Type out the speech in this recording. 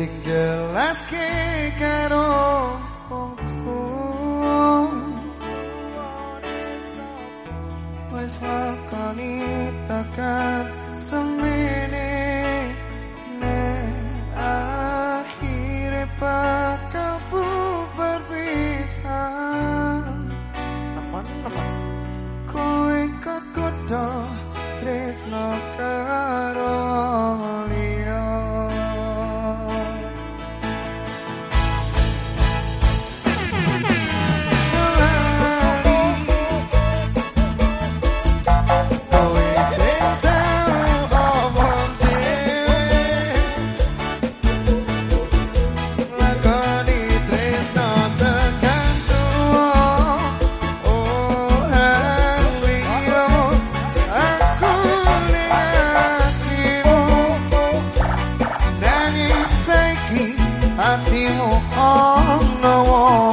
sing jelas ke karo wong tuwa wis lakoni tak atimu ana oh wae.